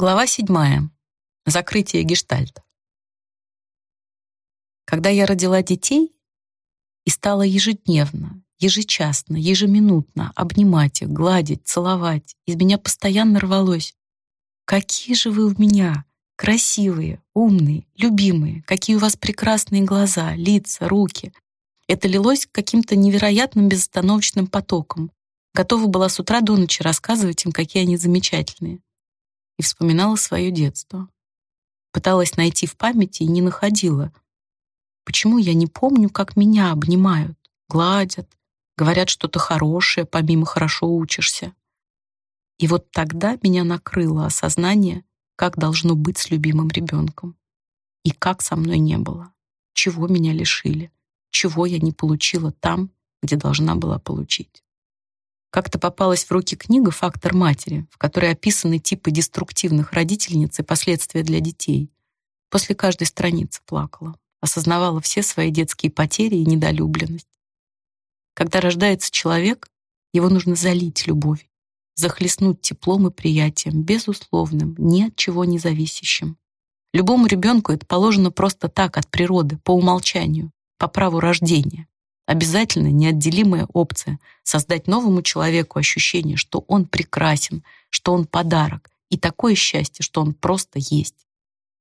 Глава седьмая. Закрытие гештальта. Когда я родила детей и стала ежедневно, ежечасно, ежеминутно обнимать их, гладить, целовать, из меня постоянно рвалось. Какие же вы у меня красивые, умные, любимые, какие у вас прекрасные глаза, лица, руки. Это лилось каким-то невероятным безостановочным потоком. Готова была с утра до ночи рассказывать им, какие они замечательные и вспоминала свое детство. Пыталась найти в памяти и не находила. Почему я не помню, как меня обнимают, гладят, говорят что-то хорошее, помимо «хорошо учишься». И вот тогда меня накрыло осознание, как должно быть с любимым ребенком. И как со мной не было. Чего меня лишили. Чего я не получила там, где должна была получить. Как-то попалась в руки книга «Фактор матери», в которой описаны типы деструктивных родительниц и последствия для детей. После каждой страницы плакала, осознавала все свои детские потери и недолюбленность. Когда рождается человек, его нужно залить любовью, захлестнуть теплом и приятием, безусловным, ни от чего не зависящим. Любому ребенку это положено просто так, от природы, по умолчанию, по праву рождения. Обязательно неотделимая опция — создать новому человеку ощущение, что он прекрасен, что он подарок, и такое счастье, что он просто есть.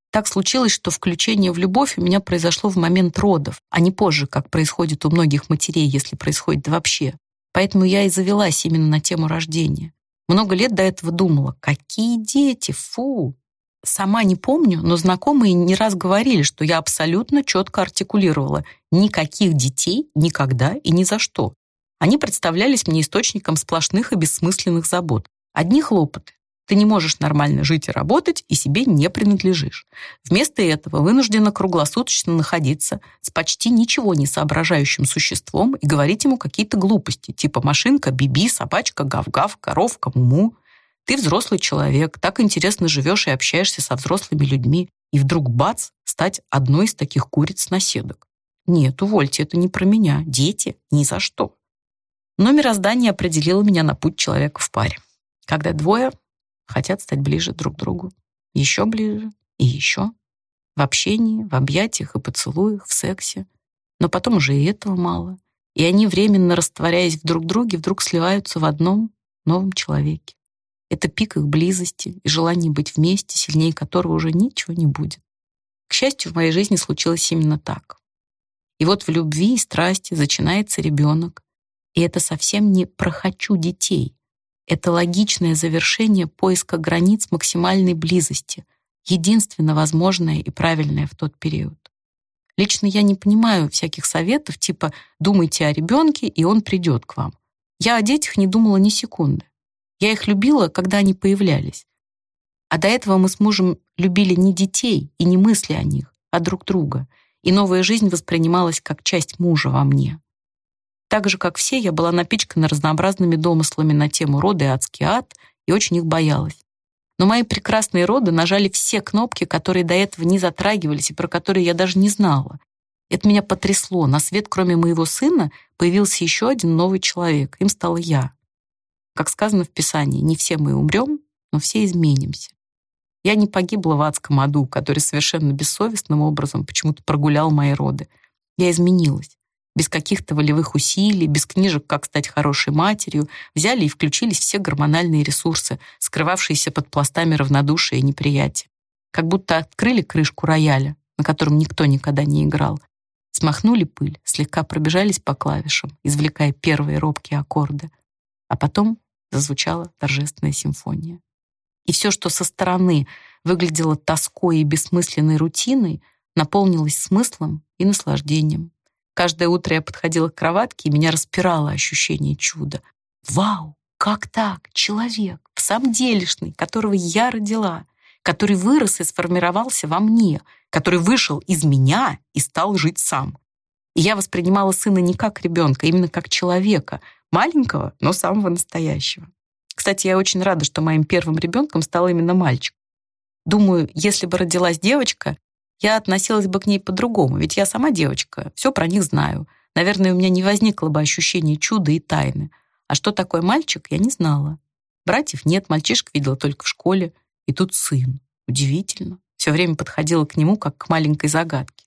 Так случилось, что включение в любовь у меня произошло в момент родов, а не позже, как происходит у многих матерей, если происходит вообще. Поэтому я и завелась именно на тему рождения. Много лет до этого думала, какие дети, фу, Сама не помню, но знакомые не раз говорили, что я абсолютно четко артикулировала никаких детей никогда и ни за что. Они представлялись мне источником сплошных и бессмысленных забот. Одни хлопоты. Ты не можешь нормально жить и работать, и себе не принадлежишь. Вместо этого вынуждена круглосуточно находиться с почти ничего не соображающим существом и говорить ему какие-то глупости, типа машинка, биби, собачка, гав-гав, коровка, муму. Ты взрослый человек, так интересно живешь и общаешься со взрослыми людьми, и вдруг бац, стать одной из таких куриц-наседок. Нет, увольте, это не про меня. Дети ни за что. Но мироздание определило меня на путь человека в паре. Когда двое хотят стать ближе друг к другу. Еще ближе и еще. В общении, в объятиях и поцелуях, в сексе. Но потом уже и этого мало. И они, временно растворяясь в друг друге, вдруг сливаются в одном новом человеке. Это пик их близости и желание быть вместе, сильнее которого уже ничего не будет. К счастью, в моей жизни случилось именно так. И вот в любви и страсти начинается ребенок. И это совсем не про «хочу детей». Это логичное завершение поиска границ максимальной близости, единственно возможное и правильное в тот период. Лично я не понимаю всяких советов типа «думайте о ребенке, и он придет к вам». Я о детях не думала ни секунды. Я их любила, когда они появлялись. А до этого мы с мужем любили не детей и не мысли о них, а друг друга, и новая жизнь воспринималась как часть мужа во мне. Так же, как все, я была напичкана разнообразными домыслами на тему рода и адский ад, и очень их боялась. Но мои прекрасные роды нажали все кнопки, которые до этого не затрагивались и про которые я даже не знала. Это меня потрясло. На свет, кроме моего сына, появился еще один новый человек. Им стала я. Как сказано в Писании, не все мы умрем, но все изменимся. Я не погибла в адском аду, который совершенно бессовестным образом почему-то прогулял мои роды. Я изменилась. Без каких-то волевых усилий, без книжек «Как стать хорошей матерью» взяли и включились все гормональные ресурсы, скрывавшиеся под пластами равнодушия и неприятия. Как будто открыли крышку рояля, на котором никто никогда не играл, смахнули пыль, слегка пробежались по клавишам, извлекая первые робкие аккорды, а потом зазвучала торжественная симфония. И все, что со стороны выглядело тоской и бессмысленной рутиной, наполнилось смыслом и наслаждением. Каждое утро я подходила к кроватке, и меня распирало ощущение чуда. Вау, как так? Человек, в самом делешный, которого я родила, который вырос и сформировался во мне, который вышел из меня и стал жить сам. И я воспринимала сына не как ребенка, а именно как человека — Маленького, но самого настоящего. Кстати, я очень рада, что моим первым ребенком стал именно мальчик. Думаю, если бы родилась девочка, я относилась бы к ней по-другому, ведь я сама девочка, все про них знаю. Наверное, у меня не возникло бы ощущения чуда и тайны. А что такое мальчик, я не знала. Братьев нет, мальчишек видела только в школе. И тут сын. Удивительно. Все время подходила к нему, как к маленькой загадке.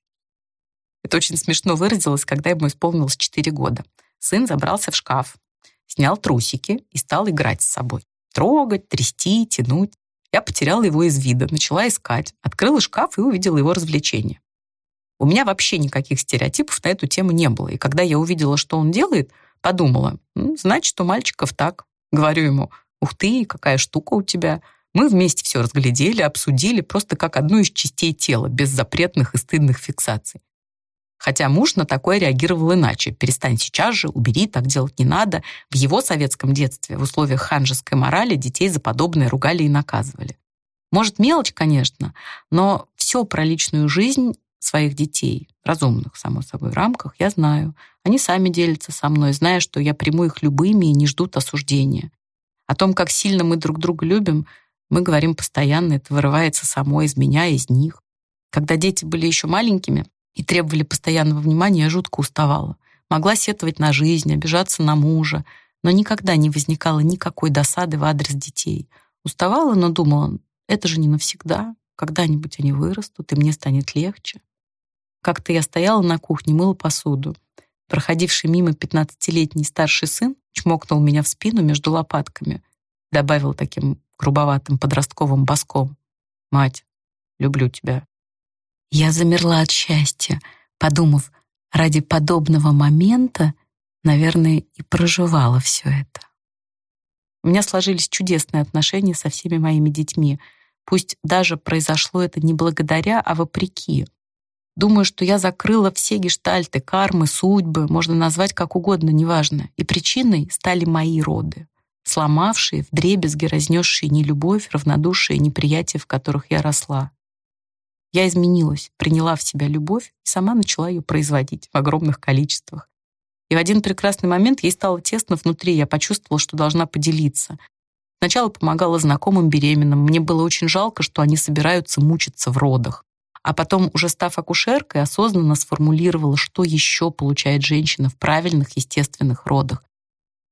Это очень смешно выразилось, когда ему исполнилось 4 года. Сын забрался в шкаф, снял трусики и стал играть с собой. Трогать, трясти, тянуть. Я потеряла его из вида, начала искать, открыла шкаф и увидела его развлечение. У меня вообще никаких стереотипов на эту тему не было. И когда я увидела, что он делает, подумала, значит, у мальчиков так. Говорю ему, ух ты, какая штука у тебя. Мы вместе все разглядели, обсудили, просто как одну из частей тела, без запретных и стыдных фиксаций. Хотя муж на такое реагировал иначе. «Перестань сейчас же, убери, так делать не надо». В его советском детстве, в условиях ханжеской морали, детей за подобное ругали и наказывали. Может, мелочь, конечно, но все про личную жизнь своих детей, разумных, само собой, рамках, я знаю. Они сами делятся со мной, зная, что я приму их любыми и не ждут осуждения. О том, как сильно мы друг друга любим, мы говорим постоянно, это вырывается само из меня, из них. Когда дети были еще маленькими, и требовали постоянного внимания, я жутко уставала. Могла сетовать на жизнь, обижаться на мужа, но никогда не возникало никакой досады в адрес детей. Уставала, но думала, это же не навсегда. Когда-нибудь они вырастут, и мне станет легче. Как-то я стояла на кухне, мыла посуду. Проходивший мимо пятнадцатилетний старший сын чмокнул меня в спину между лопатками, добавил таким грубоватым подростковым боском. «Мать, люблю тебя». Я замерла от счастья, подумав, ради подобного момента, наверное, и проживала все это. У меня сложились чудесные отношения со всеми моими детьми. Пусть даже произошло это не благодаря, а вопреки. Думаю, что я закрыла все гештальты, кармы, судьбы, можно назвать как угодно, неважно. И причиной стали мои роды, сломавшие, вдребезги разнесшие нелюбовь, равнодушие, неприятие, в которых я росла. Я изменилась, приняла в себя любовь и сама начала ее производить в огромных количествах. И в один прекрасный момент ей стало тесно внутри, я почувствовала, что должна поделиться. Сначала помогала знакомым беременным, мне было очень жалко, что они собираются мучиться в родах. А потом, уже став акушеркой, осознанно сформулировала, что еще получает женщина в правильных естественных родах.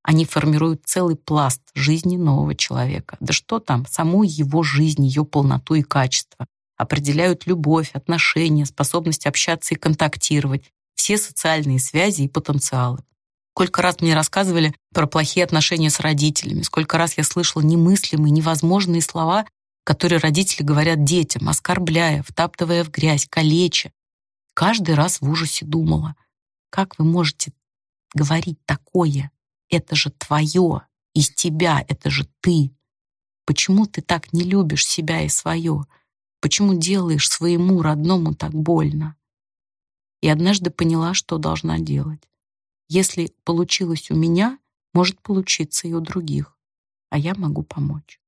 Они формируют целый пласт жизни нового человека. Да что там, саму его жизнь, ее полноту и качество определяют любовь, отношения, способность общаться и контактировать, все социальные связи и потенциалы. Сколько раз мне рассказывали про плохие отношения с родителями, сколько раз я слышала немыслимые, невозможные слова, которые родители говорят детям, оскорбляя, втаптывая в грязь, калеча. Каждый раз в ужасе думала, как вы можете говорить такое? Это же твое, из тебя, это же ты. Почему ты так не любишь себя и свое? Почему делаешь своему родному так больно? И однажды поняла, что должна делать. Если получилось у меня, может получиться и у других, а я могу помочь.